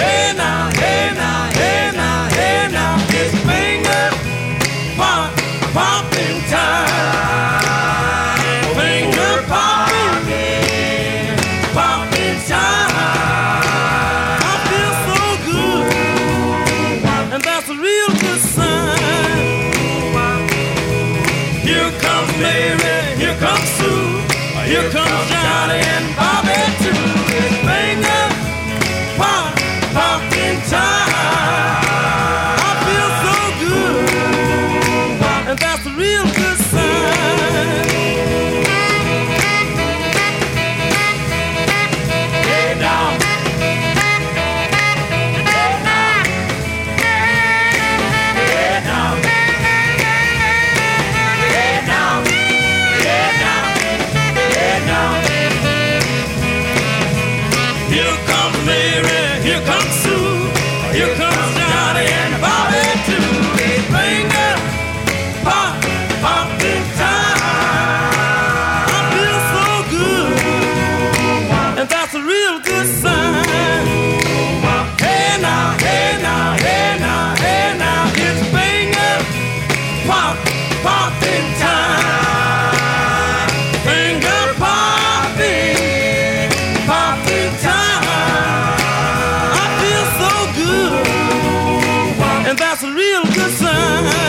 Hey now, hey now, hey now, hey now, it's finger pop, time. Finger time. I feel so good, and that's a real good sign. Here comes Mary, here comes Sue, here comes Johnny and Bobby Mary, here comes Sue, and that's a real good sign.